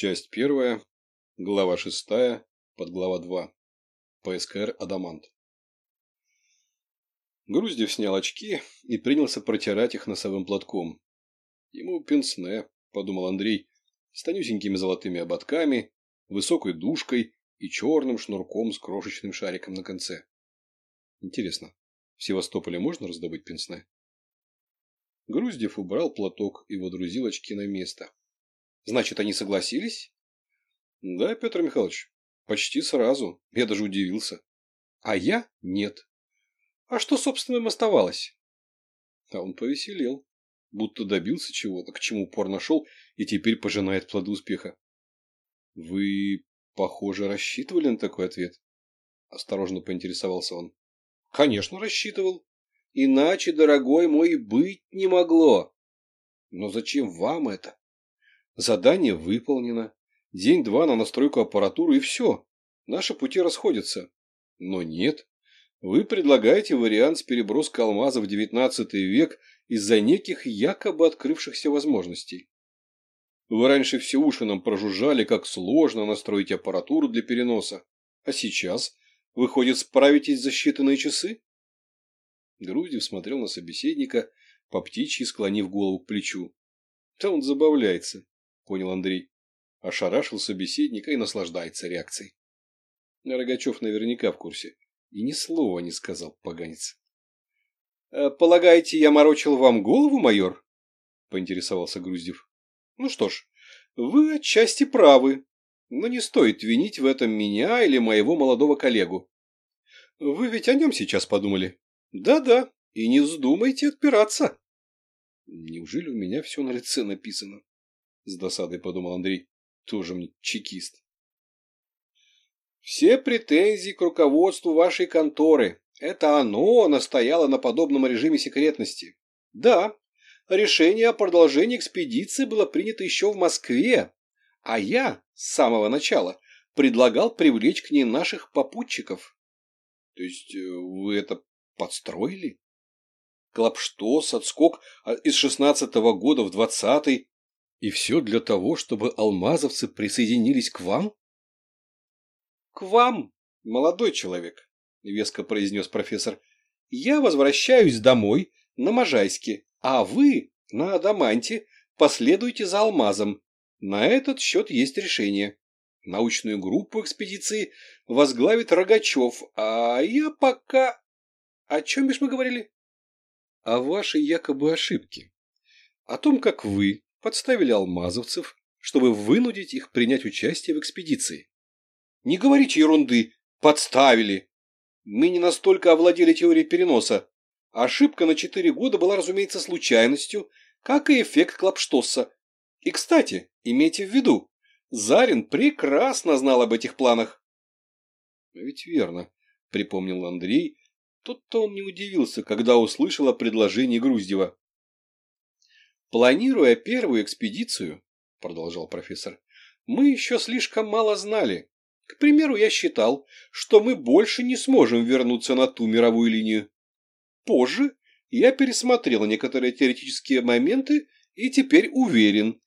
Часть первая, глава шестая, подглава два. ПСКР «Адамант». Груздев снял очки и принялся протирать их носовым платком. Ему пенсне, подумал Андрей, с тонюсенькими золотыми ободками, высокой дужкой и черным шнурком с крошечным шариком на конце. Интересно, в Севастополе можно раздобыть пенсне? Груздев убрал платок и водрузил очки на место. Значит, они согласились? Да, Петр Михайлович, почти сразу. Я даже удивился. А я нет. А что, собственно, им оставалось? А он повеселел, будто добился чего-то, к чему упор нашел и теперь пожинает плоды успеха. Вы, похоже, рассчитывали на такой ответ? Осторожно поинтересовался он. Конечно, рассчитывал. Иначе, дорогой мой, быть не могло. Но зачем вам это? Задание выполнено. День-два на настройку аппаратуры и все. Наши пути расходятся. Но нет. Вы предлагаете вариант с переброской алмаза в XIX век из-за неких якобы открывшихся возможностей. Вы раньше все уши нам прожужжали, как сложно настроить аппаратуру для переноса. А сейчас, выходит, справитесь за считанные часы? Груздев смотрел на собеседника, по птичьи склонив голову к плечу. Да он забавляется понял Андрей. Ошарашил собеседника и наслаждается реакцией. Рогачев наверняка в курсе. И ни слова не сказал, поганец. «Э, — Полагаете, я морочил вам голову, майор? — поинтересовался Груздев. — Ну что ж, вы отчасти правы, но не стоит винить в этом меня или моего молодого коллегу. Вы ведь о нем сейчас подумали? Да-да, и не вздумайте отпираться. Неужели у меня все на лице написано? С досадой подумал Андрей. Тоже мне чекист. Все претензии к руководству вашей конторы. Это оно настояло на подобном режиме секретности. Да, решение о продолжении экспедиции было принято еще в Москве, а я с самого начала предлагал привлечь к ней наших попутчиков. То есть э, вы это подстроили? Клапштос, отскок а, из шестнадцатого года в двадцатый, и все для того, чтобы алмазовцы присоединились к вам? — К вам, молодой человек, — веско произнес профессор. — Я возвращаюсь домой на Можайске, а вы на Адаманте последуйте за алмазом. На этот счет есть решение. Научную группу экспедиции возглавит Рогачев, а я пока... О чем бишь мы говорили? О вашей якобы ошибке. О том, как вы подставили алмазовцев, чтобы вынудить их принять участие в экспедиции. Не говорите ерунды, подставили. Мы не настолько овладели теорией переноса. Ошибка на четыре года была, разумеется, случайностью, как и эффект Клапштосса. И, кстати, имейте в виду, Зарин прекрасно знал об этих планах. Ведь верно, припомнил Андрей. Тут-то он не удивился, когда услышал о предложении Груздева. Планируя первую экспедицию, продолжал профессор, мы еще слишком мало знали. К примеру, я считал, что мы больше не сможем вернуться на ту мировую линию. Позже я пересмотрел некоторые теоретические моменты и теперь уверен,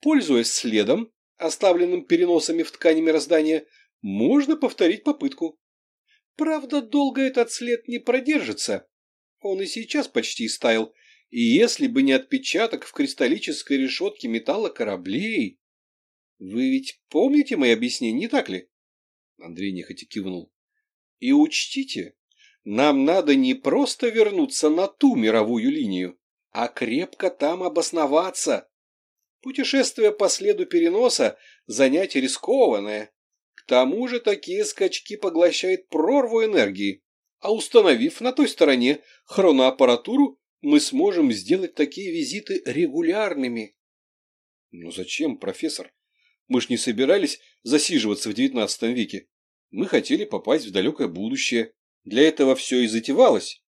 пользуясь следом, оставленным переносами в ткани мироздания, можно повторить попытку. Правда, долго этот след не продержится. Он и сейчас почти стаял, и если бы не отпечаток в кристаллической решетке металла кораблей... Вы ведь помните мои объяснения, не так ли? Андрей нехотя кивнул. И учтите, нам надо не просто вернуться на ту мировую линию, а крепко там обосноваться. Путешествие по следу переноса – занятие рискованное. К тому же такие скачки поглощают прорву энергии, а установив на той стороне хроноаппаратуру, мы сможем сделать такие визиты регулярными. Но зачем, профессор? Мы ж не собирались засиживаться в девятнадцатом веке. Мы хотели попасть в далекое будущее. Для этого все и затевалось.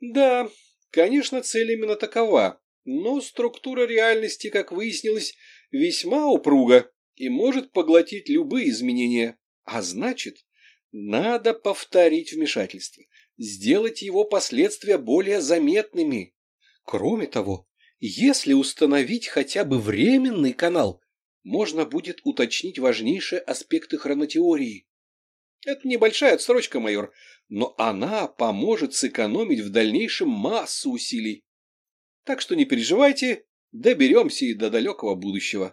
Да, конечно, цель именно такова. Но структура реальности, как выяснилось, весьма упруга и может поглотить любые изменения. А значит, надо повторить вмешательство сделать его последствия более заметными. Кроме того, если установить хотя бы временный канал, можно будет уточнить важнейшие аспекты хронотеории. Это небольшая отсрочка, майор, но она поможет сэкономить в дальнейшем массу усилий. Так что не переживайте, доберемся и до далекого будущего.